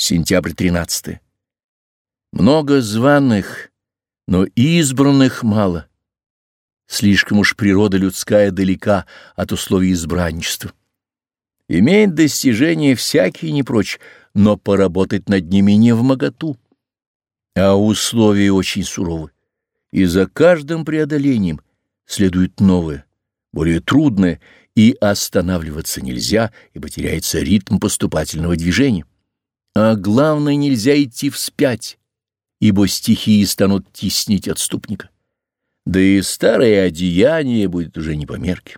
Сентябрь 13. Много званых, но избранных мало. Слишком уж природа людская далека от условий избранничества. Имеет достижения всякий не прочь, но поработать над ними не в моготу. А условия очень суровы, и за каждым преодолением следует новое, более трудное, и останавливаться нельзя, ибо теряется ритм поступательного движения. А главное, нельзя идти вспять, ибо стихии станут теснить отступника. Да и старое одеяние будет уже не по мерке.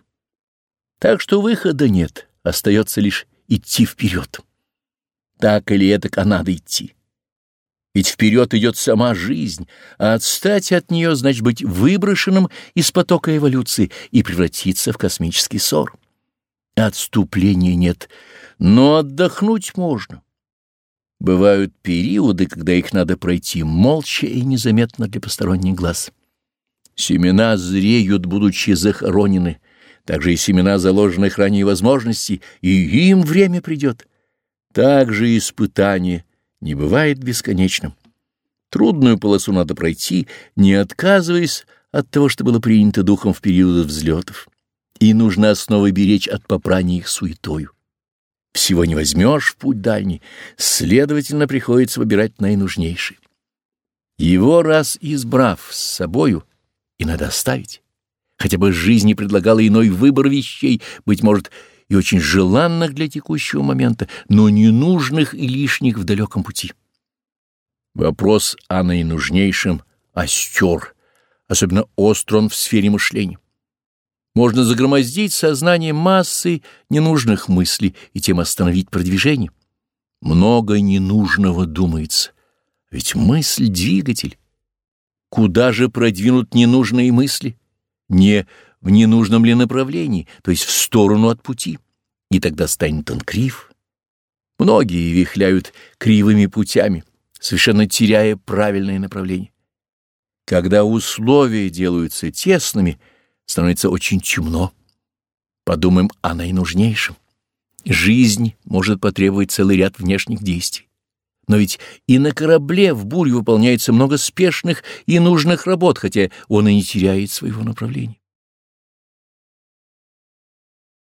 Так что выхода нет, остается лишь идти вперед. Так или этак, а надо идти. Ведь вперед идет сама жизнь, а отстать от нее значит быть выброшенным из потока эволюции и превратиться в космический ссор. Отступления нет, но отдохнуть можно. Бывают периоды, когда их надо пройти молча и незаметно для посторонних глаз. Семена зреют, будучи захоронены, также и семена заложенных ранее возможностей, и им время придет. Также испытание не бывает бесконечным. Трудную полосу надо пройти, не отказываясь от того, что было принято духом в периоды взлетов, и нужно основы беречь от попрания их суетою. Всего не возьмешь в путь дальний, следовательно, приходится выбирать наинужнейший. Его раз избрав с собою, и надо оставить. Хотя бы жизнь не предлагала иной выбор вещей, быть может, и очень желанных для текущего момента, но ненужных и лишних в далеком пути. Вопрос о наинужнейшем остер, особенно остр он в сфере мышления. Можно загромоздить сознание массой ненужных мыслей и тем остановить продвижение. Много ненужного думается, ведь мысль — двигатель. Куда же продвинут ненужные мысли? Не в ненужном ли направлении, то есть в сторону от пути, и тогда станет он крив. Многие вихляют кривыми путями, совершенно теряя правильное направление. Когда условия делаются тесными — становится очень темно. Подумаем о наинужнейшем. Жизнь может потребовать целый ряд внешних действий. Но ведь и на корабле в бурю выполняется много спешных и нужных работ, хотя он и не теряет своего направления.